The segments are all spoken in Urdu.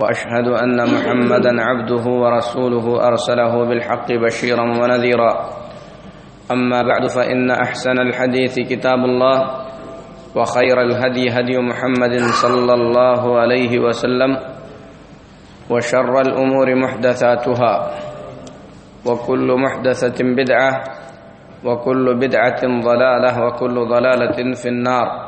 وأشهد أن محمدا عبده ورسوله أرسله بالحق بشيرا ونذيرا. أما بعد فإن أحسن الحديث كتاب الله وخير الهدي هدي محمد صلى الله عليه وسلم وشر الأمور محدثاتها وكل محدثة بدعة وكل بدعة ضلالة وكل ضلالة في النار.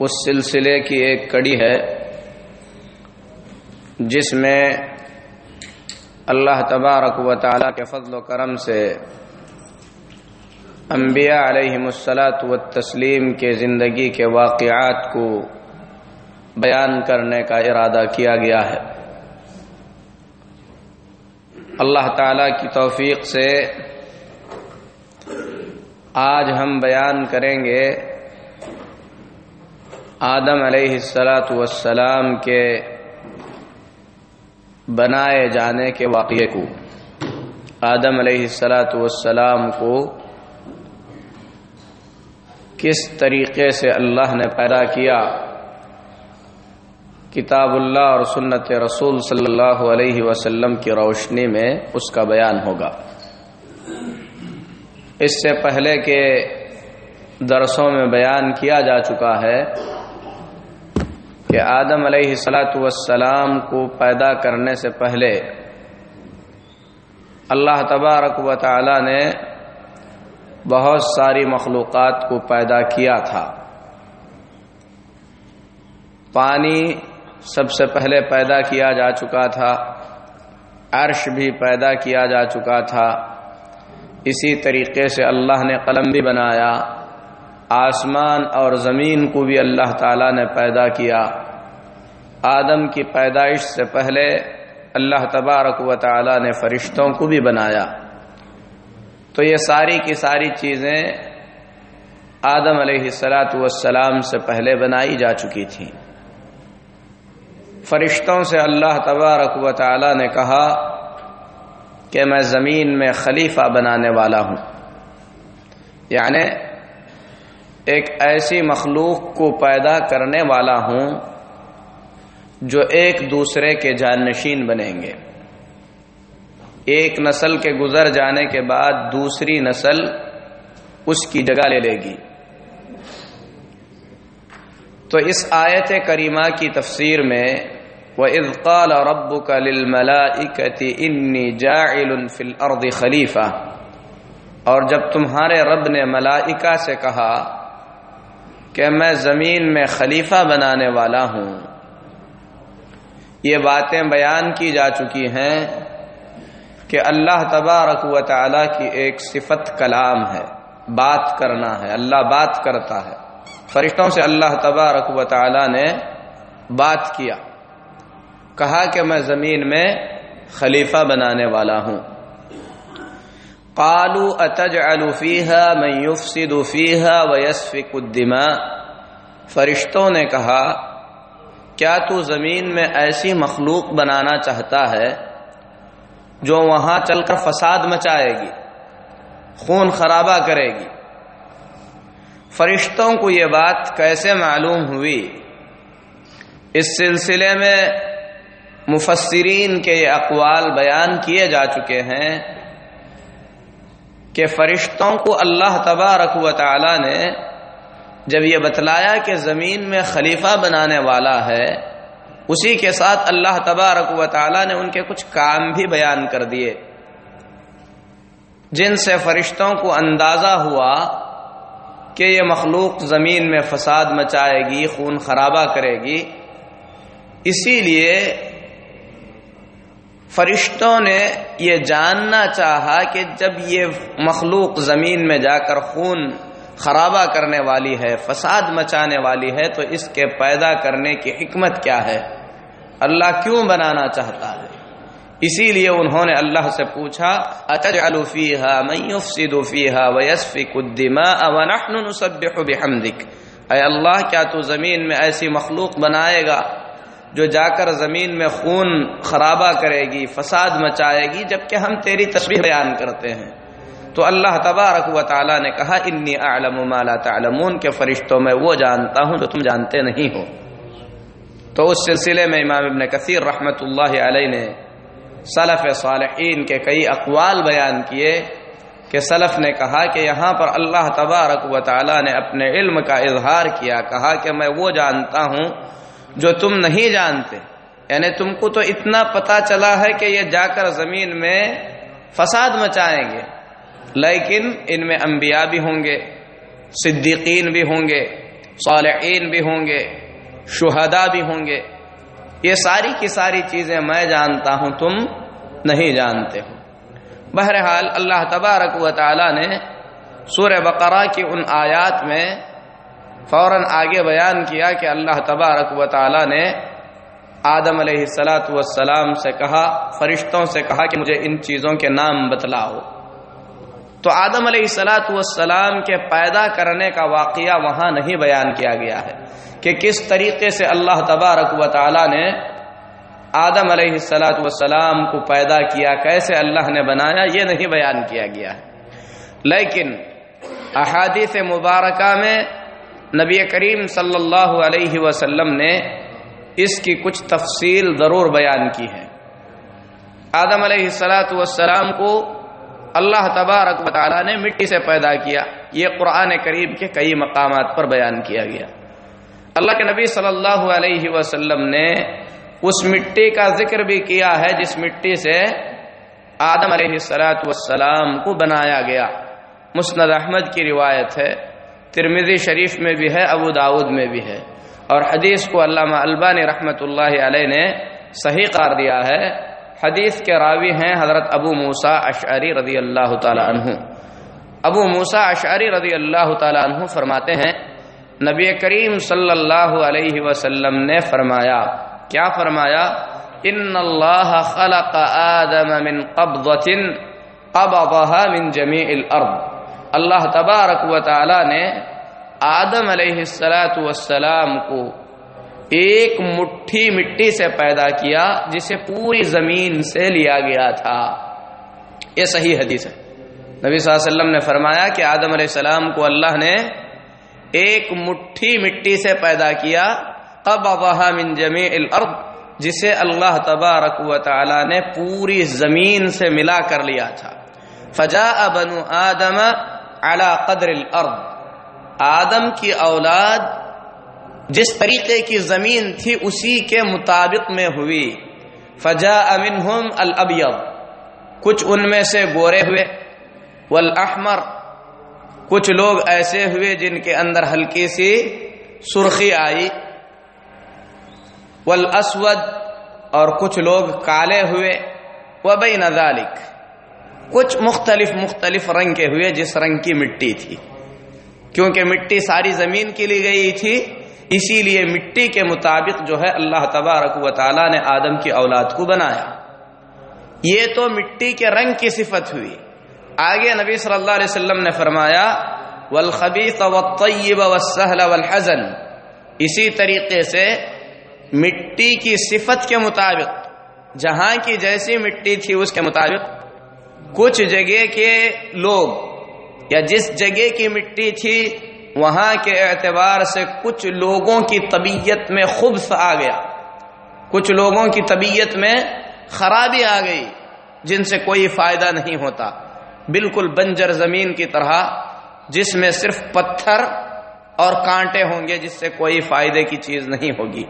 اس سلسلے کی ایک کڑی ہے، جس میں اللہ تبارک و تعالی کے فضل و کرم سے انبیاء علیہ مسلاط و تسلیم کے زندگی کے واقعات کو بیان کرنے کا ارادہ کیا گیا ہے۔ اللہ تعالی کی توفیق سے آج ہم بیان کریں گے آدم علیہ السلاۃ والسلام کے بنائے جانے کے واقعے کو، آدم علیہ السلاۃ والسلام کو کس طریقے سے اللہ نے پیدا کیا؟ کتاب اللہ اور سنت رسول صلی اللہ علیہ وسلم کی روشنی میں اس کا بیان ہوگا۔ اس سے پہلے کے درسوں میں بیان کیا جا چکا ہے کہ آدم علیہ السلاۃ والسلام کو پیدا کرنے سے پہلے اللہ تبارک و تعالی نے بہت ساری مخلوقات کو پیدا کیا تھا۔ پانی سب سے پہلے پیدا کیا جا چکا تھا، عرش بھی پیدا کیا جا چکا تھا۔ اسی طریقے سے اللہ نے قلم بھی بنایا، آسمان اور زمین کو بھی اللہ تعالی نے پیدا کیا۔ آدم کی پیدائش سے پہلے اللہ تبارک و تعالی نے فرشتوں کو بھی بنایا۔ تو یہ ساری کی ساری چیزیں آدم علیہ السلاۃ والسلام سے پہلے بنائی جا چکی تھیں۔ فرشتوں سے اللہ تبارک و تعالی نے کہا کہ میں زمین میں خلیفہ بنانے والا ہوں۔ یعنی ایک ایسی مخلوق کو پیدا کرنے والا ہوں جو ایک دوسرے کے جانشین بنیں گے۔ ایک نسل کے گزر جانے کے بعد دوسری نسل اس کی جگہ لے لے گی۔ تو اس آیت کریمہ کی تفسیر میں وہ اضقال رب کا للملائکتی انی جاعل فی الارض خلیفہ اور جب تمہارے رب نے ملائکہ سے کہا کہ میں زمین میں خلیفہ بنانے والا ہوں یہ باتیں بیان کی جا چکی ہیں کہ اللہ تبارک و تعالی کی ایک صفت کلام ہے، بات کرنا ہے، اللہ بات کرتا ہے۔ فرشتوں سے اللہ تبارک و تعالی نے بات کیا۔ کہا کہ میں زمین میں خلیفہ بنانے والا ہوں۔ قالو اتجعل فيها من يفسد فيها ويسفك الدماء۔ فرشتوں نے کہا کیا تو زمین میں ایسی مخلوق بنانا چاہتا ہے جو وہاں چل کر فساد مچائے گی، خون خرابہ کرے گی؟ فرشتوں کو یہ بات کیسے معلوم ہوئی؟ اس سلسلے میں مفسرین کے یہ اقوال بیان کیے جا چکے ہیں کہ فرشتوں کو اللہ تبارک و تعالی نے جب یہ بتلایا کہ زمین میں خلیفہ بنانے والا ہے، اسی کے ساتھ اللہ تبارک و تعالی نے ان کے کچھ کام بھی بیان کر دیے۔ جن سے فرشتوں کو اندازہ ہوا کہ یہ مخلوق زمین میں فساد مچائے گی، خون خرابہ کرے گی، اسی لیے فرشتوں نے یہ جاننا چاہا کہ جب یہ مخلوق زمین میں جا کر خون خرابہ کرنے والی ہے، فساد مچانے والی ہے، تو اس کے پیدا کرنے کی حکمت کیا ہے؟ اللہ کیوں بنانا چاہتا ہے؟ اسی لیے انہوں نے اللہ سے پوچھا، اتجعل فیہا من یفسد فیہا ویسفک الدماء ونحن نسبح بحمدک اے اللہ، کیا تو زمین میں ایسی مخلوق بنائے گا جو جا کر زمین میں خون خرابہ کرے گی، فساد مچائے گی، جبکہ ہم تیری تصویر بیان کرتے ہیں؟ تو اللہ تبارک و تعالی نے کہا، انی اعلم ما لا تعلمون کے فرشتوں میں وہ جانتا ہوں جو تم جانتے نہیں ہو۔ تو اس سلسلے میں امام ابن کثیر رحمت اللہ علیہ نے سلف صالحین کے کئی اقوال بیان کیے کہ سلف نے کہا کہ یہاں پر اللہ تبارک و تعالی نے اپنے علم کا اظہار کیا، کہا کہ میں وہ جانتا ہوں جو تم نہیں جانتے۔ یعنی تم کو تو اتنا پتا چلا ہے کہ یہ جا کر زمین میں فساد مچائیں گے۔ لیکن ان میں انبیاء بھی ہوں گے، صدیقین بھی ہوں گے، صالحین بھی ہوں گے، شہداء بھی ہوں گے۔ یہ ساری کی ساری چیزیں میں جانتا ہوں، تم نہیں جانتے ہو۔ بہرحال اللہ تبارک و تعالی نے سورہ بقرہ کی ان آیات میں فوراً آگے بیان کیا کہ اللہ تبارک و تعالی نے آدم علیہ السلاۃ والسلام سے کہا، فرشتوں سے کہا کہ مجھے ان چیزوں کے نام بتلاؤ۔ تو آدم علیہ السلاۃ والسلام کے پیدا کرنے کا واقعہ وہاں نہیں بیان کیا گیا ہے کہ کس طریقے سے اللہ تبارک و تعالی نے آدم علیہ السلاۃ والسلام کو پیدا کیا، کیسے اللہ نے بنایا، یہ نہیں بیان کیا گیا ہے۔ لیکن احادیث مبارکہ میں نبی کریم صلی اللہ علیہ وسلم نے اس کی کچھ تفصیل ضرور بیان کی ہے۔ آدم علیہ السلاۃ والسلام کو اللہ تبارک و تعالی نے مٹی سے پیدا کیا۔ یہ قرآن کریم کے کئی مقامات پر بیان کیا گیا۔ اللہ کے نبی صلی اللہ علیہ وسلم نے اس مٹی کا ذکر بھی کیا ہے، جس مٹی سے آدم علیہ السلاۃ والسلام کو بنایا گیا۔ مسند احمد کی روایت ہے ترمیزی شریف میں بھی ہے، ابو داود میں بھی ہے۔ اور حدیث کو علامہ البانی رحمۃ اللہ علیہ نے صحیح قار دیا ہے۔ حدیث کے راوی ہیں حضرت ابو موسا اشعری رضی اللہ تعالی عنہ۔ ابو موسا اشعری رضی اللہ تعالی عنہ فرماتے ہیں، نبی کریم صلی اللہ علیہ وسلم نے فرمایا، کیا فرمایا؟ ان اللہ خلق آدم من قبضت قبضها من جميع الارض اللہ تبارک و تعالی نے آدم علیہ السلاۃ والسلام کو ایک مٹھی مٹی سے پیدا کیا جسے پوری زمین سے لیا گیا تھا۔ یہ صحیح حدیث ہے۔ نبی صلی اللہ علیہ وسلم نے فرمایا کہ آدم علیہ السلام کو اللہ نے ایک مٹھی مٹی سے پیدا کیا۔ اب من جمی الارض، جسے اللہ تبارک و تعالی نے پوری زمین سے ملا کر لیا تھا۔ فجا بنو آدم على قدر الارض۔ آدم کی اولاد جس طریقے کی زمین تھی اسی کے مطابق میں ہوئی۔ فجا امنہم الابیض، کچھ ان میں سے گورے ہوئے۔ والاحمر کچھ لوگ ایسے ہوئے جن کے اندر ہلکی سی سرخی آئی۔ والاسود، اور کچھ لوگ کالے ہوئے۔ وبین ذالک کچھ مختلف مختلف رنگ کے ہوئے جس رنگ کی مٹی تھی۔ کیونکہ مٹی ساری زمین کے لیے گئی تھی اسی لیے مٹی کے مطابق جو ہے اللہ تبارک و تعالی نے آدم کی اولاد کو بنایا۔ یہ تو مٹی کے رنگ کی صفت ہوئی۔ آگے نبی صلی اللہ علیہ وسلم نے فرمایا، والخبیث والطیب والسہل والحزن اسی طریقے سے مٹی کی صفت کے مطابق، جہاں کی جیسی مٹی تھی اس کے مطابق، کچھ جگہ کے لوگ یا جس جگہ کی مٹی تھی وہاں کے اعتبار سے کچھ لوگوں کی طبیعت میں خبص آ گیا۔ کچھ لوگوں کی طبیعت میں خرابی آ گئی جن سے کوئی فائدہ نہیں ہوتا۔ بالکل بنجر زمین کی طرح جس میں صرف پتھر اور کانٹے ہوں گے جس سے کوئی فائدے کی چیز نہیں ہوگی۔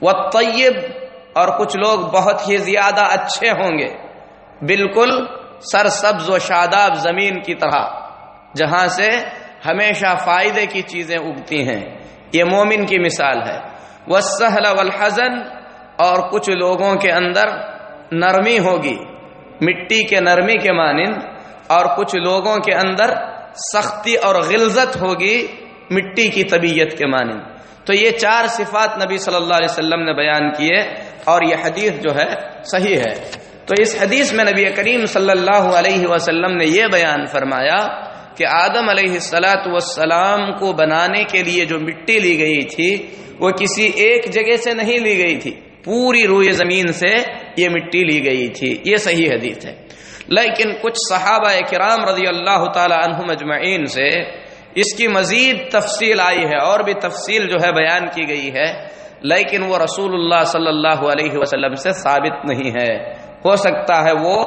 وہ طیب اور کچھ لوگ بہت ہی زیادہ اچھے ہوں گے۔ بالکل سر سبز و شاداب زمین کی طرح، جہاں سے ہمیشہ فائدے کی چیزیں اگتی ہیں۔ یہ مومن کی مثال ہے۔ وہ سہل والحزن، اور کچھ لوگوں کے اندر نرمی ہوگی۔ مٹی کے نرمی کے مانند، اور کچھ لوگوں کے اندر سختی اور غلزت ہوگی مٹی کی طبیعت کے مانند۔ تو یہ چار صفات نبی صلی اللہ علیہ وسلم نے بیان کیے، اور یہ حدیث جو ہے، صحیح ہے۔ تو اس حدیث میں نبی کریم صلی اللہ علیہ وسلم نے یہ بیان فرمایا کہ آدم علیہ السلاۃ والسلام کو بنانے کے لیے جو مٹی لی گئی تھی، وہ کسی ایک جگہ سے نہیں لی گئی تھی۔ پوری روئے زمین سے یہ مٹی لی گئی تھی۔ یہ صحیح حدیث ہے۔ لیکن کچھ صحابہ کرام رضی اللہ تعالی عنہ مجمعین سے اس کی مزید تفصیل آئی ہے، اور بھی تفصیل جو ہے بیان کی گئی ہے، لیکن وہ رسول اللہ صلی اللہ علیہ وسلم سے ثابت نہیں ہے۔ ہو سکتا ہے وہ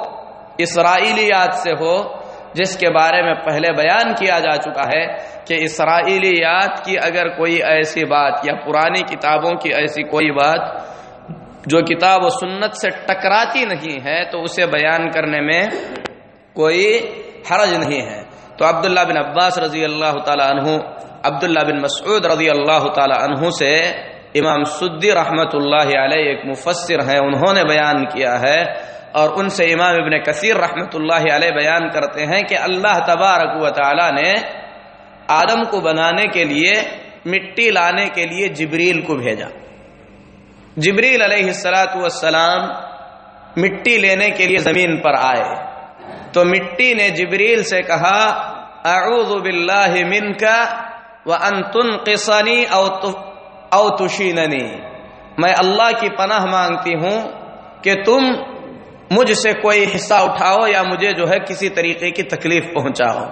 اسرائیلیات سے ہو جس کے بارے میں پہلے بیان کیا جا چکا ہے کہ اسرائیلیات کی اگر کوئی ایسی بات یا پرانی کتابوں کی ایسی کوئی بات جو کتاب و سنت سے ٹکراتی نہیں ہے تو اسے بیان کرنے میں کوئی حرج نہیں ہے۔ تو عبداللہ بن عباس رضی اللہ تعالی عنہ، عبداللہ بن مسعود رضی اللہ تعالی عنہ سے امام سدی رحمت اللہ علیہ ایک مفسر ہیں، انہوں نے بیان کیا ہے اور ان سے امام ابن کثیر رحمت اللہ علیہ بیان کرتے ہیں کہ اللہ تبارک و تعالی نے آدم کو بنانے کے لیے، مٹی لانے کے لیے جبریل کو بھیجا۔ جبریل علیہ السلاۃ والسلام مٹی لینے کے لیے زمین پر آئے۔ تو مٹی نے جبریل سے کہا، اعوذ باللہ من کا وان تنقصنی او او تشیننی۔ میں اللہ کی پناہ مانگتی ہوں کہ تم مجھ سے کوئی حصہ اٹھاؤ یا مجھے جو ہے کسی طریقے کی تکلیف پہنچاؤ۔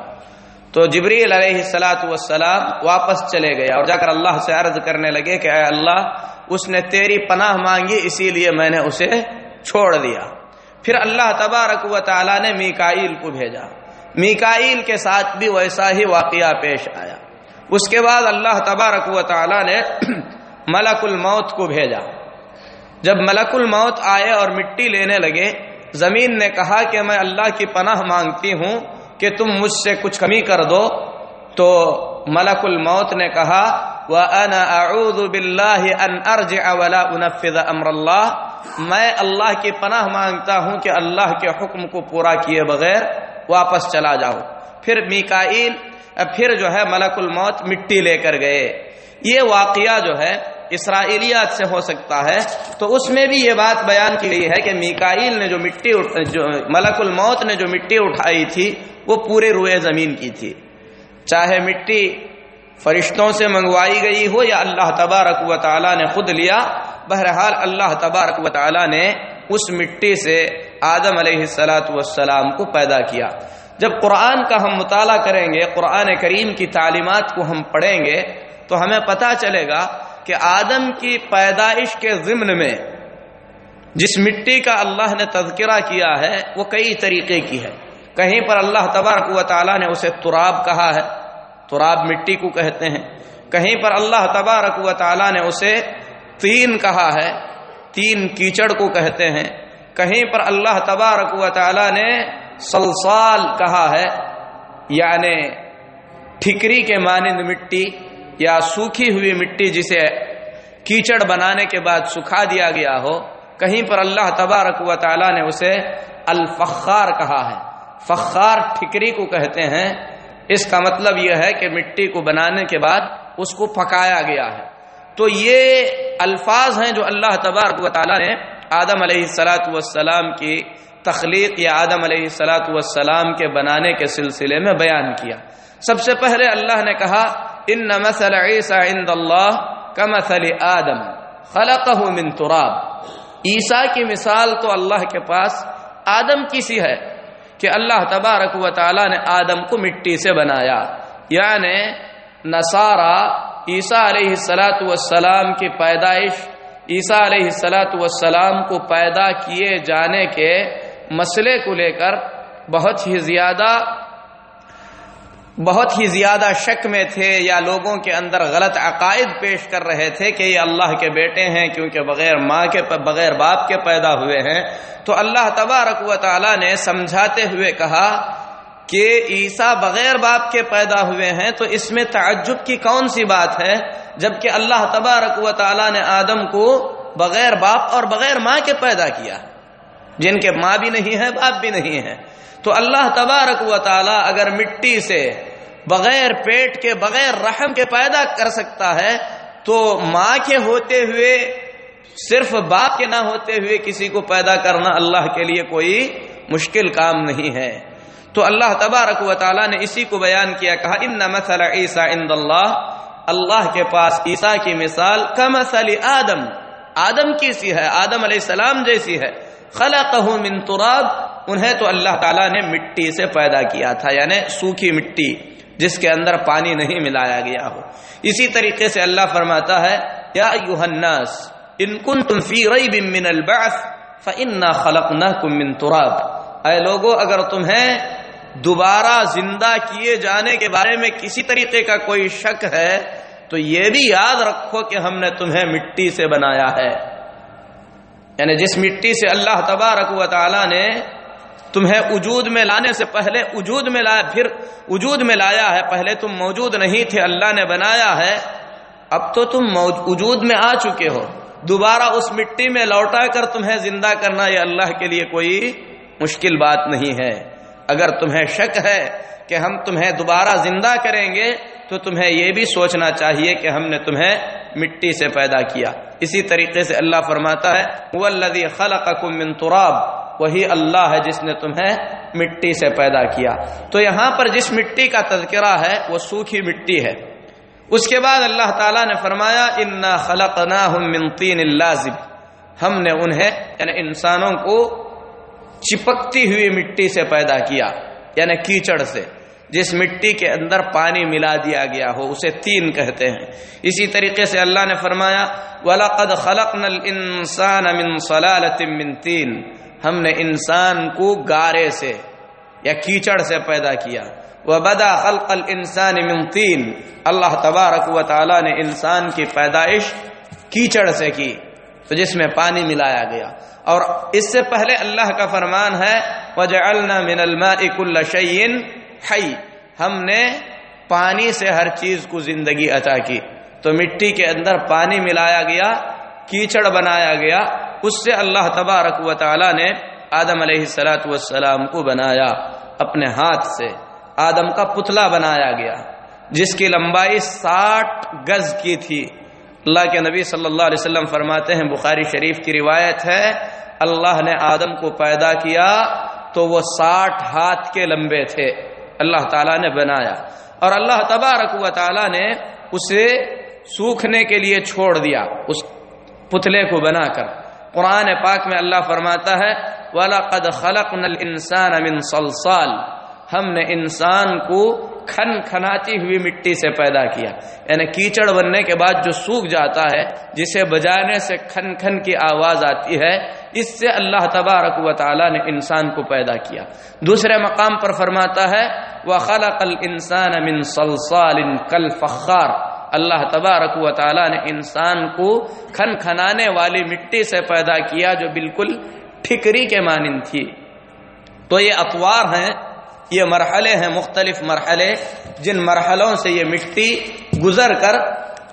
تو جبریل علیہ السلاۃ والسلام واپس چلے گئے اور جا کر اللہ سے عرض کرنے لگے کہ اے اللہ، اس نے تیری پناہ مانگی، اسی لیے میں نے اسے چھوڑ دیا۔ پھر اللہ تبارک و تعالی نے میکائیل کو بھیجا۔ میکائیل کے ساتھ بھی ویسا ہی واقعہ پیش آیا۔ اس کے بعد اللہ تبارک و تعالی نے ملک الموت کو بھیجا۔ جب ملک الموت آئے اور مٹی لینے لگے، زمین نے کہا کہ میں اللہ کی پناہ مانگتی ہوں کہ تم مجھ سے کچھ کمی کر دو۔ تو ملک الموت نے کہا، وَأَنَا أَعُوذُ بِاللَّهِ أَنْ أَرْجِعَ وَلَا أُنَفِّذَ أَمْرَ اللَّهِ۔ میں اللہ کی پناہ مانگتا ہوں کہ اللہ کے حکم کو پورا کیے بغیر واپس چلا جاؤ۔ پھر میکائیل، پھر جو ہے ملک الموت مٹی لے کر گئے۔ یہ واقعہ جو ہے اسرائیلیات سے ہو سکتا ہے، تو اس میں بھی یہ بات بیان کی گئی ہے کہ میکائیل نے جو مٹی جو ملک الموت نے جو مٹی اٹھائی تھی، وہ پورے روئے زمین کی تھی۔ چاہے مٹی فرشتوں سے منگوائی گئی ہو یا اللہ تبارک و تعالیٰ نے خود لیا، بہرحال اللہ تبارک و تعالیٰ نے اس مٹی سے آدم علیہ السلاۃ والسلام کو پیدا کیا۔ جب قرآن کا ہم مطالعہ کریں گے، قرآن کریم کی تعلیمات کو ہم پڑھیں گے، تو ہمیں پتہ چلے گا کہ آدم کی پیدائش کے ضمن میں جس مٹی کا اللہ نے تذکرہ کیا ہے، وہ کئی طریقے کی ہے۔ کہیں پر اللہ تبارک و تعالیٰ نے اسے تراب کہا ہے، تراب مٹی کو کہتے ہیں۔ کہیں پر اللہ تبارک و تعالیٰ نے اسے تین کہا ہے، تین کیچڑ کو کہتے ہیں۔ کہیں پر اللہ تبارک و تعالیٰ نے سلسال کہا ہے یعنی ٹھکری کے مانند مٹی یا سوکھی ہوئی مٹی جسے کیچڑ بنانے کے بعد سکھا دیا گیا ہو، کہیں پر اللہ تبارک و تعالیٰ نے اسے الفخار کہا ہے۔ فخار ٹھکری کو کہتے ہیں۔ اس کا مطلب یہ ہے کہ مٹی کو بنانے کے بعد اس کو پکایا گیا ہے۔ تو یہ الفاظ ہیں جو اللہ تبارک و تعالیٰ نے آدم علیہ السلاۃ والسلام کی تخلیق یا آدم علیہ السلاۃ والسلام کے بنانے کے سلسلے میں بیان کیا۔ سب سے پہلے اللہ نے کہا ان مثل عیسیٰ عند اللہ کا مثل آدم خلقہ من تراب۔ عیسیٰ کی مثال تو اللہ کے پاس آدم کی سی ہے کہ اللہ تبارک و تعالی نے آدم کو مٹی سے بنایا۔ یعنی نصارہ عیسیٰ علیہ السلاۃ والسلام کی پیدائش، عیسیٰ علیہ السلاۃ والسلام کو پیدا کیے جانے کے مسئلے کو لے کر بہت ہی زیادہ بہت ہی زیادہ شک میں تھے یا لوگوں کے اندر غلط عقائد پیش کر رہے تھے کہ یہ اللہ کے بیٹے ہیں کیونکہ بغیر ماں کے بغیر باپ کے پیدا ہوئے ہیں، تو اللہ تبارک و تعالی نے سمجھاتے ہوئے کہا کہ عیسیٰ بغیر باپ کے پیدا ہوئے ہیں، تو اس میں تعجب کی کون سی بات ہے؟ جبکہ اللہ تبارک و تعالی نے آدم کو بغیر باپ اور بغیر ماں کے پیدا کیا۔ جن کے ماں بھی نہیں ہے باپ بھی نہیں ہے تو اللہ تبارک و تعالی اگر مٹی سے بغیر پیٹ کے بغیر رحم کے پیدا کر سکتا ہے، تو ماں کے ہوتے ہوئے، صرف باپ کے نہ ہوتے ہوئے کسی کو پیدا کرنا اللہ کے لیے کوئی مشکل کام نہیں ہے۔ تو اللہ تبارک و تعالیٰ نے اسی کو بیان کیا، کہا ان مثل عیسیٰ عند اللہ اللہ کے پاس عیسیٰ کی مثال کا آدم۔ آدم کی سی ہے؟ آدم علیہ السلام جیسی ہے۔ خلقہ من تراب انہیں تو اللہ تعالیٰ نے مٹی سے پیدا کیا تھا یعنی سوکھی مٹی جس کے اندر پانی نہیں ملایا گیا ہو۔ اسی طریقے سے اللہ فرماتا ہے، یا الناس، ان کنتم فی ریب من البعث فإنا خلقناکم من تراب۔ اے لوگو، اگر تمہیں دوبارہ زندہ کیے جانے کے بارے میں کسی طریقے کا کوئی شک ہے، تو یہ بھی یاد رکھو کہ ہم نے تمہیں مٹی سے بنایا ہے۔ یعنی جس مٹی سے اللہ تبارک و تعالی نے تمہیں وجود میں لانے سے پہلے وجود میں لایا پھر وجود میں لایا ہے، پہلے تم موجود نہیں تھے، اللہ نے بنایا ہے۔ اب تو تم وجود میں آ چکے ہو۔ دوبارہ اس مٹی میں لوٹا کر تمہیں زندہ کرنا یہ اللہ کے لیے کوئی مشکل بات نہیں ہے۔ اگر تمہیں شک ہے کہ ہم تمہیں دوبارہ زندہ کریں گے، تو تمہیں یہ بھی سوچنا چاہیے کہ ہم نے تمہیں مٹی سے پیدا کیا۔ اسی طریقے سے اللہ فرماتا ہے وہ اللہ خلق من تراب وہی اللہ ہے جس نے تمہیں مٹی سے پیدا کیا۔ تو یہاں پر جس مٹی کا تذکرہ ہے، وہ سوکھی مٹی ہے۔ اس کے بعد اللہ تعالیٰ نے فرمایا، انا خلق نہ ہم نے انہیں یعنی انسانوں کو چپکتی ہوئی مٹی سے پیدا کیا یعنی کیچڑ سے۔ جس مٹی کے اندر پانی ملا دیا گیا ہو، اسے تین کہتے ہیں۔ اسی طریقے سے اللہ نے فرمایا، وَلَقَدْ خَلَقْنَا الْإِنسَانَ مِن صَلَالَةٍ مِن تین ہم نے انسان کو گارے سے یا کیچڑ سے پیدا کیا۔ وَبَدَا خَلْقَ الْإِنسَانِ مِن تین اللہ تبارک و تعالی نے انسان کی پیدائش کیچڑ سے کی، تو جس میں پانی ملایا گیا۔ اور اس سے پہلے اللہ کا فرمان ہے، وجعلنا من الماء كل شيء حي۔ ہم نے پانی سے ہر چیز کو زندگی عطا کی۔ تو مٹی کے اندر پانی ملایا گیا کیچڑ بنایا گیا، اس سے اللہ تبارک و تعالی نے آدم علیہ السلاۃ والسلام کو بنایا، اپنے ہاتھ سے آدم کا پتلا بنایا گیا، جس کی لمبائی ساٹھ گز کی تھی۔ اللہ کے نبی صلی اللہ علیہ وسلم فرماتے ہیں، بخاری شریف کی روایت ہے، اللہ نے آدم کو پیدا کیا تو وہ ساٹھ ہاتھ کے لمبے تھے، اللہ تعالیٰ نے بنایا۔ اور اللہ تبارک و تعالیٰ نے اسے سوکھنے کے لیے چھوڑ دیا، اس پتلے کو بنا کر۔ قرآن پاک میں اللہ فرماتا ہے، وَلَقَدْ خَلَقْنَا الْإِنسَانَ مِنْ صَلْصَالٍ۔ ہم نے انسان کو کھن کھناتی ہوئی مٹی سے پیدا کیا۔ یعنی کیچڑ بننے کے بعد جو سوکھ جاتا ہے، جسے بجانے سے کھن کھن کی آواز آتی ہے، اس سے اللہ تبارک و تعالی نے انسان کو پیدا کیا۔ دوسرے مقام پر فرماتا ہے وہ خلق الانسان من صلصال کل فخار اللہ تبارک و تعالی نے انسان کو کھن کھنانے والی مٹی سے پیدا کیا جو بالکل ٹھکری کے مانند تھی۔ تو یہ اطوار ہیں، یہ مرحلے ہیں، مختلف مرحلے، جن مرحلوں سے یہ مٹی گزر کر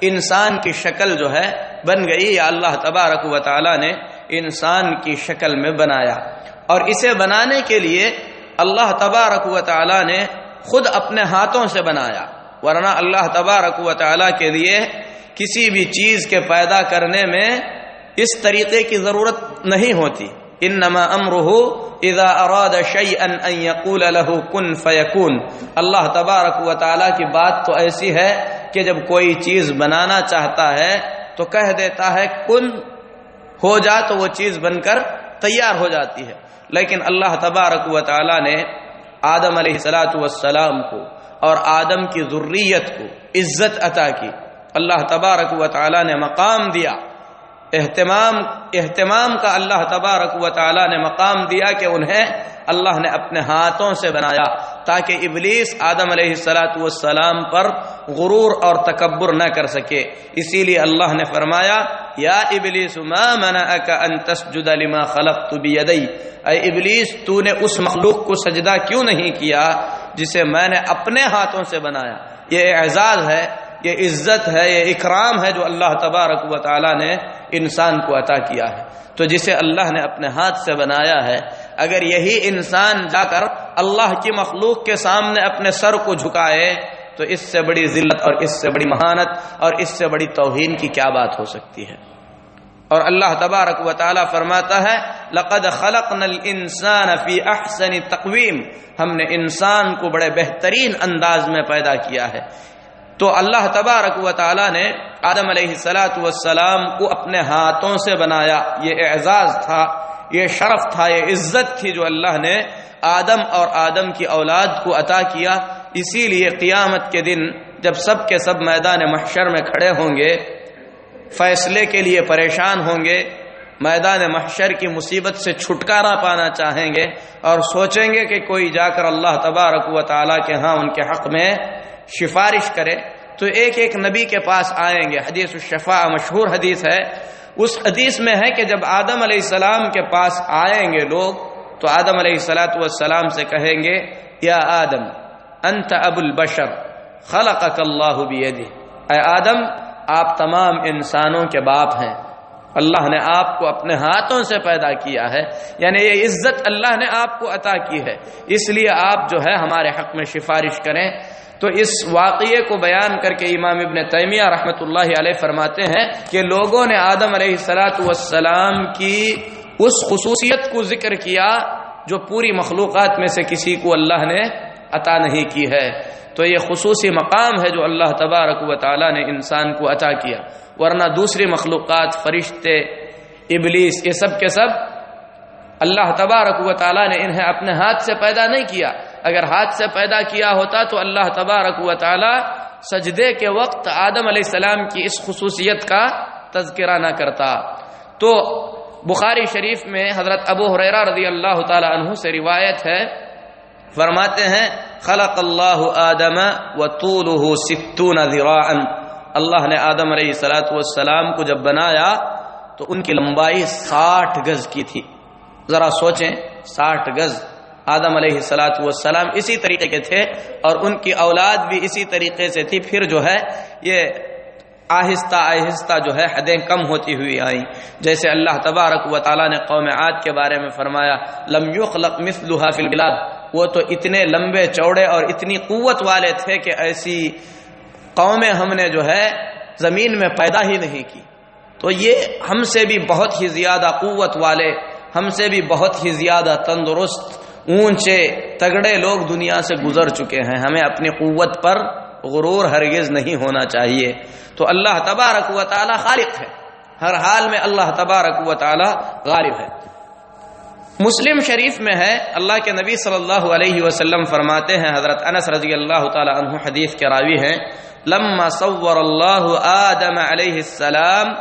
انسان کی شکل جو ہے بن گئی۔ یا اللہ تبارک و تعالی نے انسان کی شکل میں بنایا۔ اور اسے بنانے کے لیے اللہ تبارک و تعالی نے خود اپنے ہاتھوں سے بنایا۔ ورنہ اللہ تبارک و تعالی کے لیے کسی بھی چیز کے پیدا کرنے میں اس طریقے کی ضرورت نہیں ہوتی۔ انما امره اذا اراد شيئا ان يقول له كن فيكون اللہ تبارک و تعالی کی بات تو ایسی ہے کہ جب کوئی چیز بنانا چاہتا ہے تو کہہ دیتا ہے کن، ہو جا تو وہ چیز بن کر تیار ہو جاتی ہے۔ لیکن اللہ تبارک و تعالی نے آدم علیہ سلاۃ والسلام کو اور آدم کی ضروریت کو، عزت عطا کی۔ اللہ تبارک و تعالی نے مقام دیا۔ اہتمام اہتمام کا اللہ تبارک و تعالی نے مقام دیا کہ انہیں اللہ نے اپنے ہاتھوں سے بنایا تاکہ ابلیس آدم علیہ السلاۃ والسلام پر غرور اور تکبر نہ کر سکے۔ اسی لیے اللہ نے فرمایا، یا ابلیس ما منعك ان تسجد لما خلقت بيدي اے ابلیس، تو نے اس مخلوق کو سجدہ کیوں نہیں کیا؟ جسے میں نے اپنے ہاتھوں سے بنایا، یہ اعزاز ہے، یہ عزت ہے، یہ اکرام ہے جو اللہ تبارک و تعالی نے انسان کو عطا کیا ہے۔ تو جسے اللہ نے اپنے ہاتھ سے بنایا ہے، اگر یہی انسان جا کر اللہ کی مخلوق کے سامنے اپنے سر کو جھکائے، تو اس سے بڑی ذلت اور اس سے بڑی مہانت اور اس سے بڑی توہین کی کیا بات ہو سکتی ہے؟ اور اللہ تبارک و تعالی فرماتا ہے، لقد خلقنا الانسان فی احسن تقویم۔ ہم نے انسان کو بڑے بہترین انداز میں پیدا کیا ہے۔ تو اللہ تبارک و تعالی نے آدم علیہ السلاۃ والسلام کو اپنے ہاتھوں سے بنایا۔ یہ اعزاز تھا، یہ شرف تھا، یہ عزت تھی جو اللہ نے آدم اور آدم کی اولاد کو عطا کیا۔ اسی لیے قیامت کے دن جب سب کے سب میدان محشر میں کھڑے ہوں گے فیصلے کے لیے پریشان ہوں گے، میدان محشر کی مصیبت سے چھٹکارا پانا چاہیں گے اور سوچیں گے کہ کوئی جا کر اللہ تبارک و تعالیٰ کے ہاں ان کے حق میں سفارش کرے۔ تو ایک ایک نبی کے پاس آئیں گے۔ حدیث الشفا مشہور حدیث ہے۔ اس حدیث میں ہے کہ جب آدم علیہ السلام کے پاس آئیں گے لوگ، تو آدم علیہ السلاۃ والسلام سے کہیں گے، یا آدم، انت ابو البشر خلق اللہ اے آدم آپ تمام انسانوں کے باپ ہیں۔ اللہ نے آپ کو اپنے ہاتھوں سے پیدا کیا ہے۔ یعنی یہ عزت اللہ نے آپ کو عطا کی ہے۔ اس لیے آپ جو ہے ہمارے حق میں سفارش کریں۔ تو اس واقعے کو بیان کر کے امام ابن تیمیہ رحمۃ اللہ علیہ فرماتے ہیں کہ لوگوں نے آدم علیہ السلاۃ والسلام کی اس خصوصیت کو ذکر کیا جو پوری مخلوقات میں سے کسی کو اللہ نے عطا نہیں کی ہے۔ تو یہ خصوصی مقام ہے جو اللہ تبارک و تعالی نے انسان کو عطا کیا۔ ورنہ دوسری مخلوقات، فرشتے، ابلیس، یہ سب کے سب اللہ تبارک و تعالی نے انہیں اپنے ہاتھ سے پیدا نہیں کیا۔ اگر ہاتھ سے پیدا کیا ہوتا تو اللہ تبارک و تعالی سجدے کے وقت آدم علیہ السلام کی اس خصوصیت کا تذکرہ نہ کرتا۔ تو بخاری شریف میں حضرت ابو حریرہ رضی اللہ تعالی عنہ سے روایت ہے فرماتے ہیں، خلق اللہ آدم و طولہ ستون ذراعا۔ اللہ نے آدم علیہ السلاۃ والسلام کو جب بنایا تو ان کی لمبائی ساٹھ گز کی تھی۔ ذرا سوچیں، ساٹھ گز۔ آدم علیہ سلاۃ والسلام اسی طریقے کے تھے اور ان کی اولاد بھی اسی طریقے سے تھی۔ پھر جو ہے، یہ آہستہ آہستہ جو ہے، حدیں کم ہوتی ہوئی آئیں۔ جیسے اللہ تبارک و تعالیٰ نے قوم عاد کے بارے میں فرمایا، لم یخلق مثلها فی البلاد۔ وہ تو اتنے لمبے چوڑے اور اتنی قوت والے تھے کہ ایسی قومیں ہم نے جو ہے زمین میں پیدا ہی نہیں کی۔ تو یہ ہم سے بھی بہت ہی زیادہ قوت والے، ہم سے بھی بہت ہی زیادہ تندرست، اونچے، تگڑے لوگ دنیا سے گزر چکے ہیں۔ ہمیں اپنی قوت پر غرور ہرگز نہیں ہونا چاہیے۔ تو اللہ تبارک و تعالی خالق ہے۔ ہر حال میں اللہ تبارک و تعالی غالب ہے۔ مسلم شریف میں ہے، اللہ کے نبی صلی اللہ علیہ وسلم فرماتے ہیں، حضرت انس رضی اللہ تعالی عنہ حدیث کے راوی ہیں، لما صور اللہ آدم علیہ السلام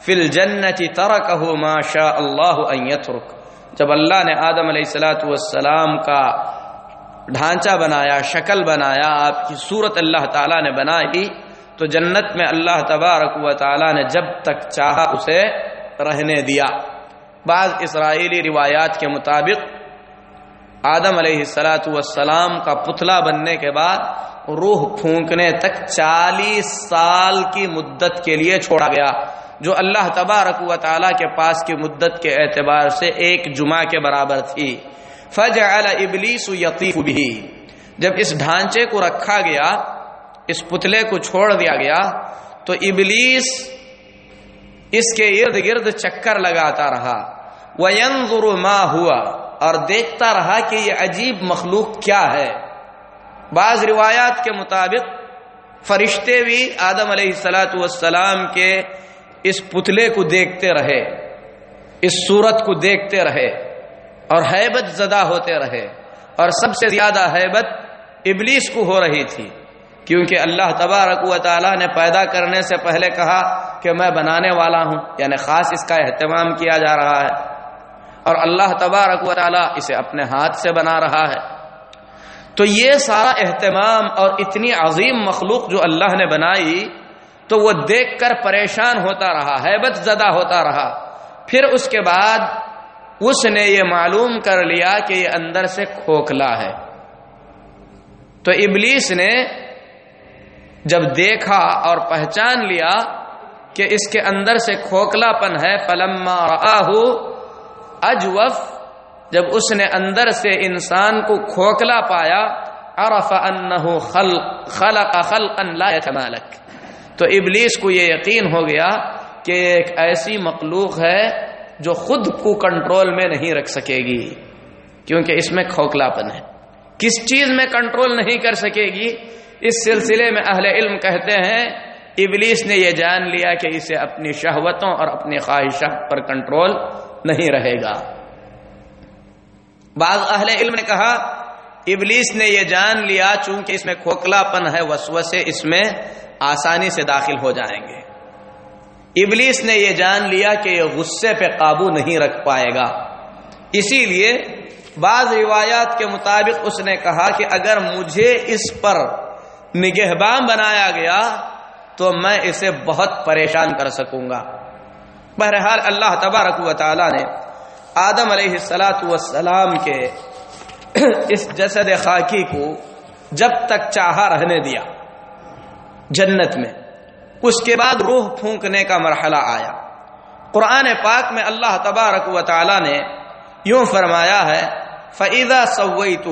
فی الجنت ترکہ ما شاء اللہ ان یترک۔ جب اللہ نے آدم علیہ السلاۃ والسلام کا ڈھانچہ بنایا، شکل بنایا، آپ کی صورت اللہ تعالیٰ نے بنائی، تو جنت میں اللہ تبارک و تعالیٰ نے جب تک چاہا اسے رہنے دیا۔ بعض اسرائیلی روایات کے مطابق آدم علیہ السلاۃ والسلام کا پتلا بننے کے بعد روح پھونکنے تک چالیس سال کی مدت کے لیے چھوڑا گیا، جو اللہ تبارک و تعالیٰ کے پاس کی مدت کے اعتبار سے ایک جمعہ کے برابر تھی۔ فجعل ابلیس یقیف بھی جب اس ڈھانچے کو رکھا گیا، اس پتلے کو چھوڑ دیا گیا، تو ابلیس اس کے ارد گرد چکر لگاتا رہا۔ وہ ما ہوا اور دیکھتا رہا کہ یہ عجیب مخلوق کیا ہے۔ بعض روایات کے مطابق فرشتے بھی آدم علیہ السلاۃ والسلام کے اس پتلے کو دیکھتے رہے، اس صورت کو دیکھتے رہے اور حیبت زدہ ہوتے رہے۔ اور سب سے زیادہ حیبت ابلیس کو ہو رہی تھی۔ کیونکہ اللہ تبارک و تعالیٰ نے پیدا کرنے سے پہلے کہا کہ میں بنانے والا ہوں یعنی خاص اس کا اہتمام کیا جا رہا ہے۔ اور اللہ تبارک و تعالیٰ اسے اپنے ہاتھ سے بنا رہا ہے۔ تو یہ سارا اہتمام اور اتنی عظیم مخلوق جو اللہ نے بنائی، تو وہ دیکھ کر پریشان ہوتا رہا، حیبت زدہ ہوتا رہا۔ پھر اس کے بعد اس نے یہ معلوم کر لیا کہ یہ اندر سے کھوکھلا ہے۔ تو ابلیس نے جب دیکھا اور پہچان لیا کہ اس کے اندر سے کھوکھلا پن ہے پلما آہو اجوف، جب اس نے اندر سے انسان کو کھوکھلا پایا، عرف انه خلق خلق خلقا لا يتمالك تو ابلیس کو یہ یقین ہو گیا کہ ایک ایسی مخلوق ہے جو خود کو کنٹرول میں نہیں رکھ سکے گی، کیونکہ اس میں کھوکھلا پن ہے۔ کس چیز میں کنٹرول نہیں کر سکے گی؟ اس سلسلے میں اہل علم کہتے ہیں، ابلیس نے یہ جان لیا کہ اسے اپنی شہوتوں اور اپنی خواہشات پر کنٹرول نہیں رہے گا۔ بعض اہل علم نے کہا، ابلیس نے یہ جان لیا، چونکہ اس میں کھوکھلا پن ہے، وسوسے اس میں آسانی سے داخل ہو جائیں گے۔ ابلیس نے یہ جان لیا کہ یہ غصے پہ قابو نہیں رکھ پائے گا۔ اسی لیے بعض روایات کے مطابق اس نے کہا کہ اگر مجھے اس پر نگہبان بنایا گیا تو میں اسے بہت پریشان کر سکوں گا۔ بہرحال اللہ تبارک و تعالی نے آدم علیہ السلاۃ والسلام کے اس جسد خاکی کو جب تک چاہا رہنے دیا، جنت میں۔ اس کے بعد روح پھونکنے کا مرحلہ آیا۔ قرآن پاک میں اللہ تبارک و تعالی نے یوں فرمایا ہے فعیدہ سوئی تو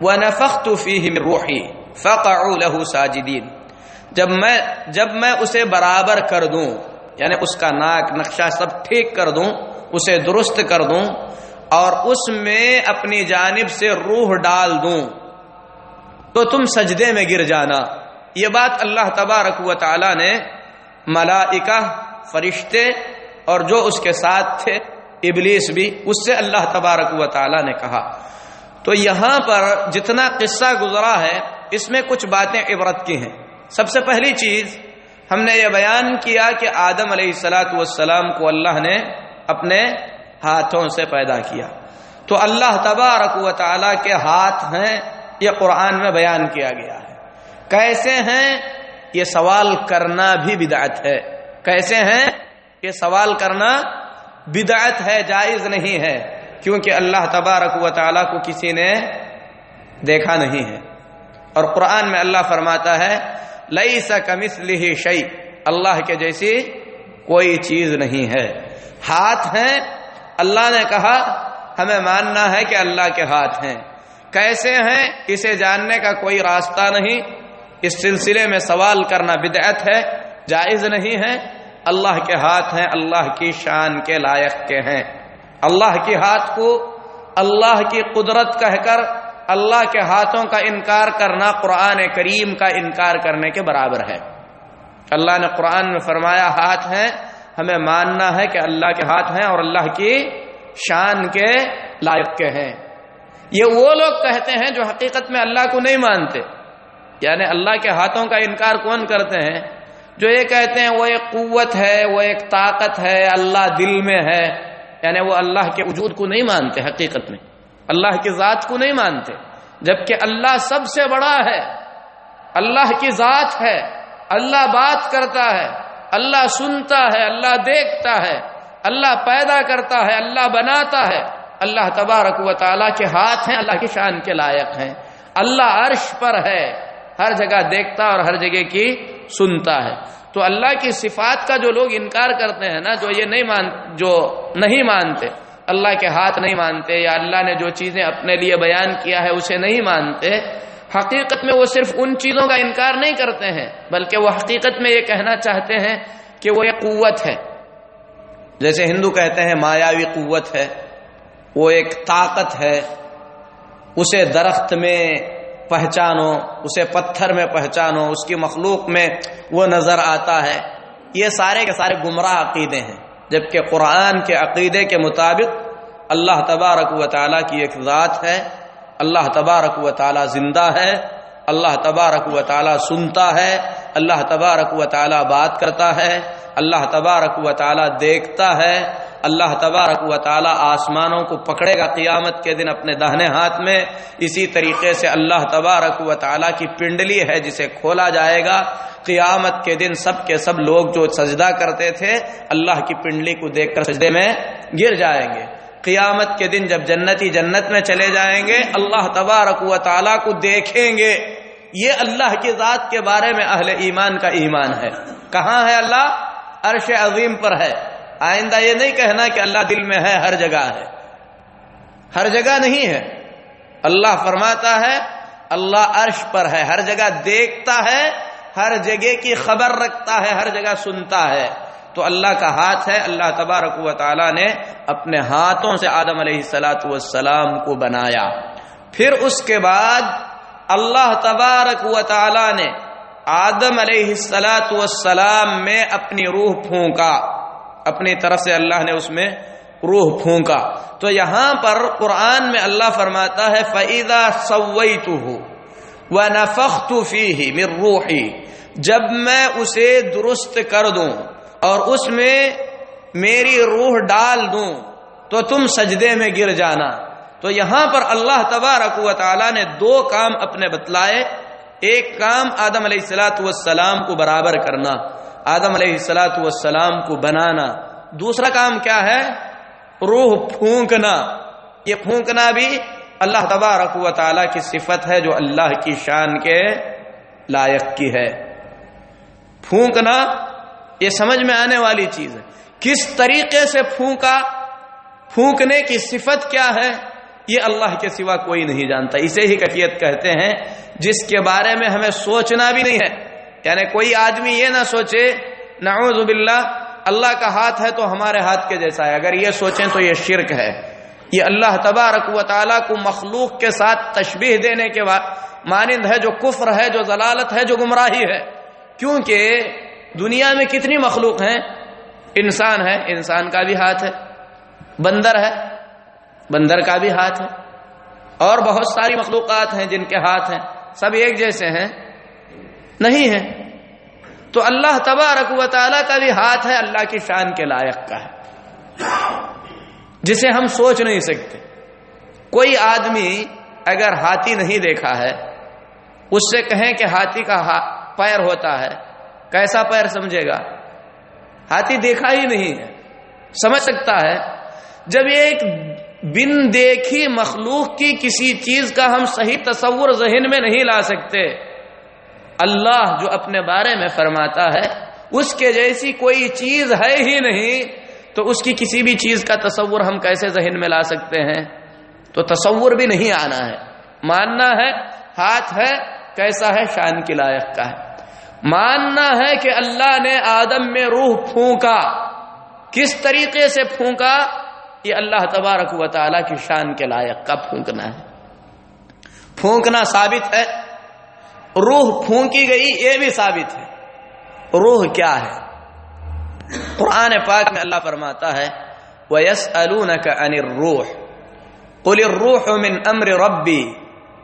وہ نفق روحی فقعوا له ساجدین جب میں جب میں اسے برابر کر دوں یعنی اس کا ناک، نقشہ سب ٹھیک کر دوں، اسے درست کر دوں، اور اس میں اپنی جانب سے روح ڈال دوں، تو تم سجدے میں گر جانا۔ یہ بات اللہ تبارک و تعالی نے ملائکہ، فرشتے اور جو اس کے ساتھ تھے، ابلیس بھی، اس سے اللہ تبارک و تعالی نے کہا۔ تو یہاں پر جتنا قصہ گزرا ہے اس میں کچھ باتیں عبرت کی ہیں۔ سب سے پہلی چیز، ہم نے یہ بیان کیا کہ آدم علیہ السلاۃ والسلام کو اللہ نے اپنے ہاتھوں سے پیدا کیا۔ تو اللہ تبارک و تعالی کے ہاتھ ہیں، یہ قرآن میں بیان کیا گیا ہے۔ کیسے ہیں؟ یہ سوال کرنا بھی بدعت ہے۔ کیسے ہیں؟ یہ سوال کرنا بدعت ہے، جائز نہیں ہے۔ کیونکہ اللہ تبارک و تعالیٰ کو کسی نے دیکھا نہیں ہے۔ اور قرآن میں اللہ فرماتا ہے لئی سا کمس لی شعی اللہ کے جیسی کوئی چیز نہیں ہے۔ ہاتھ ہیں۔ اللہ نے کہا، ہمیں ماننا ہے کہ اللہ کے ہاتھ ہیں۔ کیسے ہیں؟ اسے جاننے کا کوئی راستہ نہیں۔ اس سلسلے میں سوال کرنا بدعت ہے، جائز نہیں ہے۔ اللہ کے ہاتھ ہیں، اللہ کی شان کے لائق کے ہیں۔ اللہ کے ہاتھ کو اللہ کی قدرت کہہ کر اللہ کے ہاتھوں کا انکار کرنا قرآن کریم کا انکار کرنے کے برابر ہے۔ اللہ نے قرآن میں فرمایا، ہاتھ ہیں، ہمیں ماننا ہے کہ اللہ کے ہاتھ ہیں اور اللہ کی شان کے لائق کے ہیں۔ یہ وہ لوگ کہتے ہیں جو حقیقت میں اللہ کو نہیں مانتے۔ یعنی اللہ کے ہاتھوں کا انکار کون کرتے ہیں؟ جو یہ کہتے ہیں، وہ ایک قوت ہے، وہ ایک طاقت ہے، اللہ دل میں ہے۔ یعنی وہ اللہ کے وجود کو نہیں مانتے حقیقت میں۔ اللہ کی ذات کو نہیں مانتے، جبکہ اللہ سب سے بڑا ہے، اللہ کی ذات ہے، اللہ بات کرتا ہے، اللہ سنتا ہے، اللہ دیکھتا ہے، اللہ پیدا کرتا ہے، اللہ بناتا ہے۔ اللہ تبارک و تعالیٰ کے ہاتھ ہیں، اللہ کی شان کے لائق ہیں۔ اللہ عرش پر ہے، ہر جگہ دیکھتا اور ہر جگہ کی سنتا ہے۔ تو اللہ کی صفات کا جو لوگ انکار کرتے ہیں نا، جو یہ نہیں مان، جو نہیں مانتے اللہ کے ہاتھ نہیں مانتے یا اللہ نے جو چیزیں اپنے لیے بیان کیا ہے اسے نہیں مانتے، حقیقت میں وہ صرف ان چیزوں کا انکار نہیں کرتے ہیں، بلکہ وہ حقیقت میں یہ کہنا چاہتے ہیں کہ وہ ایک قوت ہے۔ جیسے ہندو کہتے ہیں مایاوی قوت ہے، وہ ایک طاقت ہے، اسے درخت میں پہچانو، اسے پتھر میں پہچانو، اس کی مخلوق میں وہ نظر آتا ہے۔ یہ سارے کے سارے گمراہ عقیدے ہیں۔ جبکہ قرآن کے عقیدے کے مطابق اللہ تبارک و تعالیٰ کی ایک ذات ہے، اللہ تبارک و تعالیٰ زندہ ہے، اللہ تبارک و تعالیٰ سنتا ہے، اللہ تبارک و تعالیٰ بات کرتا ہے اللہ تبارک و تعالیٰ دیکھتا ہے، اللہ تبارک و تعالیٰ آسمانوں کو پکڑے گا قیامت کے دن اپنے دہنے ہاتھ میں۔ اسی طریقے سے اللہ تبارک و تعالیٰ کی پنڈلی ہے جسے کھولا جائے گا۔ قیامت کے دن سب کے سب لوگ جو سجدہ کرتے تھے، اللہ کی پنڈلی کو دیکھ کر سجدے میں گر جائیں گے۔ قیامت کے دن جب جنتی جنت میں چلے جائیں گے، اللہ تبارک و تعالیٰ کو دیکھیں گے۔ یہ اللہ کی ذات کے بارے میں اہل ایمان کا ایمان ہے۔ کہاں ہے اللہ؟ عرش عظیم پر ہے۔ آئندہ یہ نہیں کہنا کہ اللہ دل میں ہے، ہر جگہ ہے۔ ہر جگہ نہیں ہے۔ اللہ فرماتا ہے، اللہ عرش پر ہے۔ ہر جگہ دیکھتا ہے، ہر جگہ کی خبر رکھتا ہے، ہر جگہ سنتا ہے۔ تو اللہ کا ہاتھ ہے۔ اللہ تبارک و تعالی نے اپنے ہاتھوں سے آدم علیہ سلاۃ والسلام کو بنایا۔ پھر اس کے بعد اللہ تبارک و تعالی نے آدم علیہ السلاۃ والسلام میں اپنی روح پھونکا۔ اپنی طرف سے اللہ نے اس میں روح پھونکا۔ تو یہاں پر قرآن میں اللہ فرماتا ہے فعیدہ سوئی تو وہ نفق فی روحی جب میں اسے درست کر دوں اور اس میں میری روح ڈال دوں، تو تم سجدے میں گر جانا۔ تو یہاں پر اللہ تبارک و تعالی نے دو کام اپنے بتلائے۔ ایک کام آدم علیہ السلاۃ والسلام کو برابر کرنا، آدم علیہ السلاۃ والسلام کو بنانا۔ دوسرا کام کیا ہے؟ روح پھونکنا۔ یہ پھونکنا بھی اللہ تبارک و تعالیٰ کی صفت ہے جو اللہ کی شان کے لائق کی ہے۔ پھونکنا، یہ سمجھ میں آنے والی چیز ہے۔ کس طریقے سے پھونکا؟ پھونکنے کی صفت کیا ہے؟ یہ اللہ کے سوا کوئی نہیں جانتا۔ اسے ہی کفیت کہتے ہیں، جس کے بارے میں ہمیں سوچنا بھی نہیں ہے۔ یعنی کوئی آدمی یہ نہ سوچے، نعوذ باللہ، اللہ کا ہاتھ ہے تو ہمارے ہاتھ کے جیسا ہے۔ اگر یہ سوچیں تو یہ شرک ہے۔ یہ اللہ تبارک و تعالیٰ کو مخلوق کے ساتھ تشبیح دینے کے بعد مانند ہے جو کفر ہے، جو ضلالت ہے، جو گمراہی ہے۔ کیونکہ دنیا میں کتنی مخلوق ہیں؟ انسان ہے، انسان کا بھی ہاتھ ہے، بندر ہے۔ بندر کا بھی ہاتھ ہے۔ اور بہت ساری مخلوقات ہیں جن کے ہاتھ ہیں۔ سب ایک جیسے ہیں۔ نہیں ہیں۔ تو اللہ تبارک و تعالیٰ کا بھی ہاتھ ہے، اللہ کی شان کے لائق کا ہے۔ جسے ہم سوچ نہیں سکتے۔ کوئی آدمی اگر ہاتھی نہیں دیکھا ہے، اس سے کہیں کہ ہاتھی کا پیر ہوتا ہے۔ کیسا پیر سمجھے گا؟ ہاتھی دیکھا ہی نہیں ہے۔ سمجھ سکتا ہے۔ جب ایک بن دیکھی مخلوق کی کسی چیز کا ہم صحیح تصور ذہن میں نہیں لا سکتے۔ اللہ جو اپنے بارے میں فرماتا ہے، اس کے جیسی کوئی چیز ہے ہی نہیں۔ تو اس کی کسی بھی چیز کا تصور ہم کیسے ذہن میں لا سکتے ہیں؟ تو تصور بھی نہیں آنا ہے۔ ماننا ہے، ہاتھ ہے، کیسا ہے، شان کی لائق کا ہے۔ ماننا ہے کہ اللہ نے آدم میں روح پھونکا۔ کس طریقے سے پھونکا؟ یہ اللہ تبارک و تعالیٰ کی شان کے لائق کا پھونکنا ہے؟ پھونکنا ثابت ہے۔ روح پھونکی گئی، یہ بھی ثابت ہے۔ روح کیا ہے؟ قرآن پاک میں اللہ فرماتا ہے، وَيَسْأَلُونَكَ عَنِ الرُّوحِ، قُلِ الرُّوحُ مِنْ أَمْرِ رَبِّي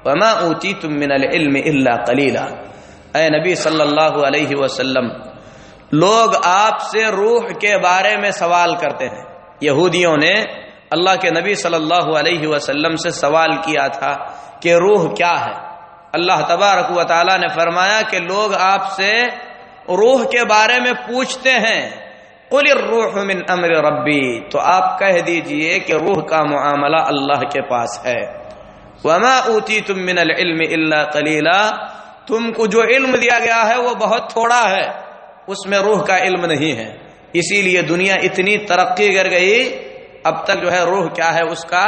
وَمَا أُوتِيتُم مِّنَ الْعِلْمِ إِلَّا قَلِيلًا۔ اے نبی صلی اللہ علیہ وسلم، لوگ آپ سے روح کے بارے میں سوال کرتے ہیں۔ یہودیوں نے اللہ کے نبی صلی اللہ علیہ وسلم سے سوال کیا تھا کہ روح کیا ہے؟ اللہ تبارک و تعالی نے فرمایا کہ لوگ آپ سے روح کے بارے میں پوچھتے ہیں۔ قل الروح من امر ربی تو آپ کہہ دیجیے کہ روح کا معاملہ اللہ کے پاس ہے۔ وما اوتی تم من العلم الا قلیلا تم کو جو علم دیا گیا ہے وہ بہت تھوڑا ہے۔ اس میں روح کا علم نہیں ہے۔ اسی لیے دنیا اتنی ترقی کر گئی، اب تک جو ہے روح کیا ہے اس کا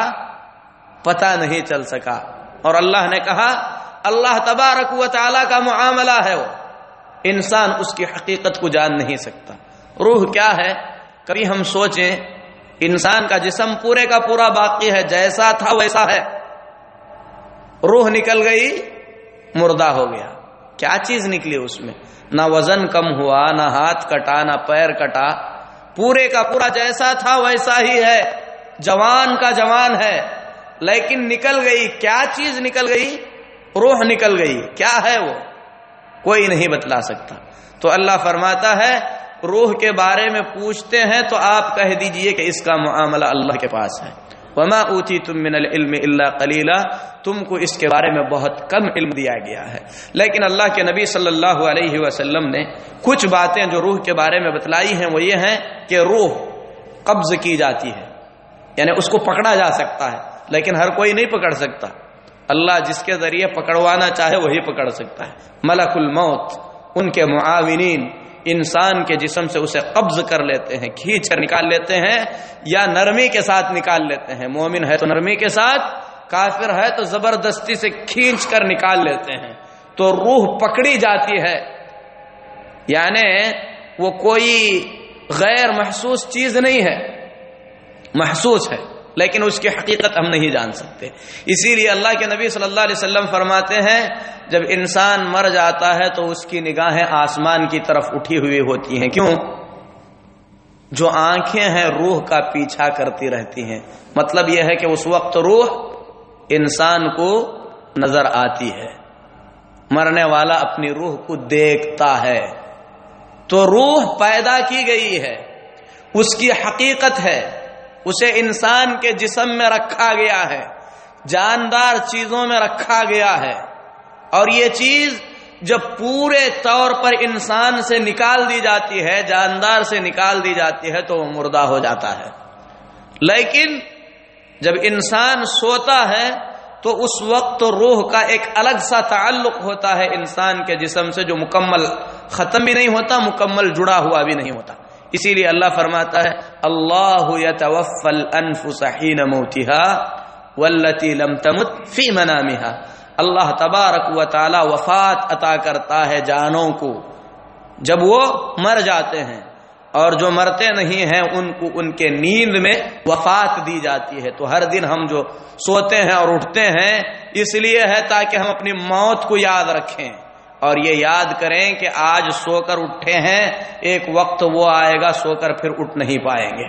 پتہ نہیں چل سکا۔ اور اللہ نے کہا، اللہ تبارک و تعالی کا معاملہ ہے وہ۔ انسان اس کی حقیقت کو جان نہیں سکتا۔ روح کیا ہے؟ کبھی ہم سوچیں، انسان کا جسم پورے کا پورا باقی ہے، جیسا تھا ویسا ہے۔ روح نکل گئی، مردہ ہو گیا۔ کیا چیز نکلی اس میں؟ نہ وزن کم ہوا، نہ ہاتھ کٹا، نہ پیر کٹا۔ پورے کا پورا جیسا تھا، ویسا ہی ہے۔ جوان کا جوان ہے۔ لیکن نکل گئی، کیا چیز نکل گئی؟ روح نکل گئی۔ کیا ہے وہ؟ کوئی نہیں بتلا سکتا۔ تو اللہ فرماتا ہے، روح کے بارے میں پوچھتے ہیں تو آپ کہہ دیجیے کہ اس کا معاملہ اللہ کے پاس ہے۔ وما اوتی تم من العلم اللہ کلیلہ تم کو اس کے بارے میں بہت کم علم دیا گیا ہے۔ لیکن اللہ کے نبی صلی اللہ علیہ وسلم نے کچھ باتیں جو روح کے بارے میں بتلائی ہیں، وہ یہ ہیں کہ روح قبض کی جاتی ہے۔ یعنی اس کو پکڑا جا سکتا ہے، لیکن ہر کوئی نہیں پکڑ سکتا۔ اللہ جس کے ذریعے پکڑوانا چاہے، وہی پکڑ سکتا ہے۔ ملک الموت، ان کے معاونین۔ انسان کے جسم سے اسے قبض کر لیتے ہیں، کھینچ کر نکال لیتے ہیں یا نرمی کے ساتھ نکال لیتے ہیں۔ مومن ہے تو نرمی کے ساتھ، کافر ہے تو زبردستی سے کھینچ کر نکال لیتے ہیں۔ تو روح پکڑی جاتی ہے۔ یعنی وہ کوئی غیر محسوس چیز نہیں ہے، محسوس ہے۔ لیکن اس کی حقیقت ہم نہیں جان سکتے۔ اسی لیے اللہ کے نبی صلی اللہ علیہ وسلم فرماتے ہیں، جب انسان مر جاتا ہے تو اس کی نگاہیں آسمان کی طرف اٹھی ہوئی ہوتی ہیں۔ کیوں؟ جو آنکھیں ہیں روح کا پیچھا کرتی رہتی ہیں۔ مطلب یہ ہے کہ اس وقت روح انسان کو نظر آتی ہے۔ مرنے والا اپنی روح کو دیکھتا ہے۔ تو روح پیدا کی گئی ہے۔ اس کی حقیقت ہے۔ اسے انسان کے جسم میں رکھا گیا ہے، جاندار چیزوں میں رکھا گیا ہے۔ اور یہ چیز جب پورے طور پر انسان سے نکال دی جاتی ہے، جاندار سے نکال دی جاتی ہے تو وہ مردہ ہو جاتا ہے۔ لیکن جب انسان سوتا ہے تو اس وقت روح کا ایک الگ سا تعلق ہوتا ہے انسان کے جسم سے، جو مکمل ختم بھی نہیں ہوتا، مکمل جڑا ہوا بھی نہیں ہوتا۔ اسی لیے اللہ فرماتا ہے، اللہ یتوفل انفس حین موتها والتي لم تمت فی منامها اللہ تبارک و تعالی وفات عطا کرتا ہے جانوں کو۔ جب وہ مر جاتے ہیں اور جو مرتے نہیں ہیں، ان کو ان کے نیند میں وفات دی جاتی ہے۔ تو ہر دن ہم جو سوتے ہیں اور اٹھتے ہیں، اس لیے ہے تاکہ ہم اپنی موت کو یاد رکھیں۔ اور یہ یاد کریں کہ آج سو کر اٹھے ہیں، ایک وقت وہ آئے گا سو کر پھر اٹھ نہیں پائیں گے۔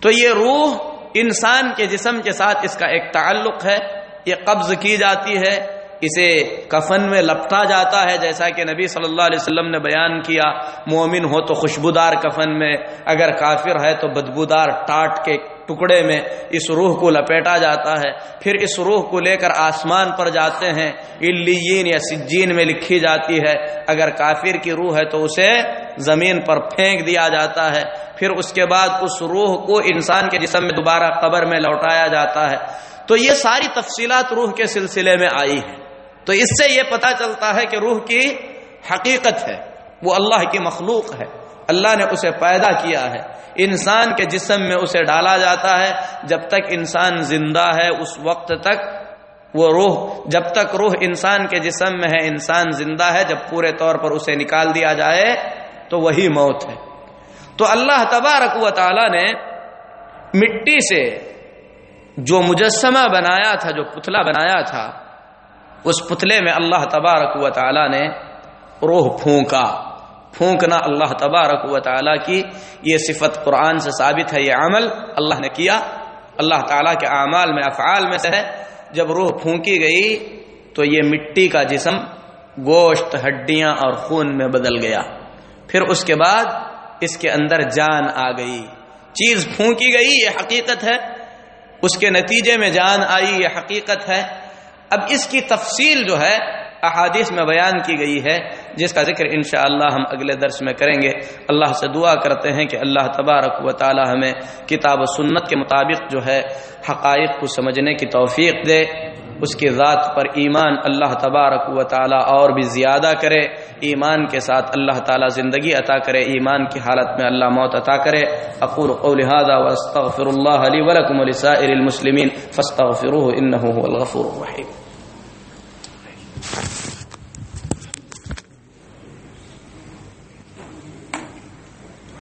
تو یہ روح انسان کے جسم کے ساتھ اس کا ایک تعلق ہے، یہ قبض کی جاتی ہے۔ اسے کفن میں لپٹا جاتا ہے، جیسا کہ نبی صلی اللہ علیہ وسلم نے بیان کیا، مومن ہو تو خوشبودار کفن میں، اگر کافر ہے تو بدبودار ٹاٹ کے ٹکڑے میں اس روح کو لپیٹا جاتا ہے۔ پھر اس روح کو لے کر آسمان پر جاتے ہیں۔ الین یا سجین میں لکھی جاتی ہے۔ اگر کافر کی روح ہے تو اسے زمین پر پھینک دیا جاتا ہے۔ پھر اس کے بعد اس روح کو انسان کے جسم میں دوبارہ قبر میں لوٹایا جاتا ہے۔ تو یہ ساری تفصیلات روح کے سلسلے میں آئی ہیں۔ تو اس سے یہ پتا چلتا ہے کہ روح کی حقیقت ہے، وہ اللہ کی مخلوق ہے۔ اللہ نے اسے پیدا کیا ہے۔ انسان کے جسم میں اسے ڈالا جاتا ہے۔ جب تک انسان زندہ ہے، اس وقت تک وہ روح، جب تک روح انسان کے جسم میں ہے، انسان زندہ ہے، جب پورے طور پر اسے نکال دیا جائے تو وہی موت ہے۔ تو اللہ تبارک و تعالی نے مٹی سے جو مجسمہ بنایا تھا، جو پتلا بنایا تھا اس پتلے میں اللہ تبارک و تعالی نے روح پھونکا۔ پھونکنا اللہ تبارک و تعالی کی یہ صفت قرآن سے ثابت ہے، یہ عمل اللہ نے کیا۔ اللہ تعالیٰ کے اعمال میں، افعال میں سے ہے۔ جب روح پھونکی گئی تو یہ مٹی کا جسم گوشت، ہڈیاں اور خون میں بدل گیا۔ پھر اس کے بعد اس کے اندر جان آ گئی۔ چیز پھونکی گئی، یہ حقیقت ہے۔ اس کے نتیجے میں جان آئی، یہ حقیقت ہے۔ اب اس کی تفصیل جو ہے، احادیث میں بیان کی گئی ہے، جس کا ذکر انشاءاللہ ہم اگلے درس میں کریں گے۔ اللہ سے دعا کرتے ہیں کہ اللہ تبارک و تعالی ہمیں کتاب و سنت کے مطابق جو ہے، حقائق کو سمجھنے کی توفیق دے۔ اس کی ذات پر ایمان اللہ تبارک و تعالی اور بھی زیادہ کرے۔ ایمان کے ساتھ اللہ تعالی زندگی عطا کرے۔ ایمان کی حالت میں اللہ موت عطا کرے۔ اقول قول هذا واستغفر الله لي ولكم ولسائر المسلمين فاستغفروه انه هو الغفور الرحيم Thank you.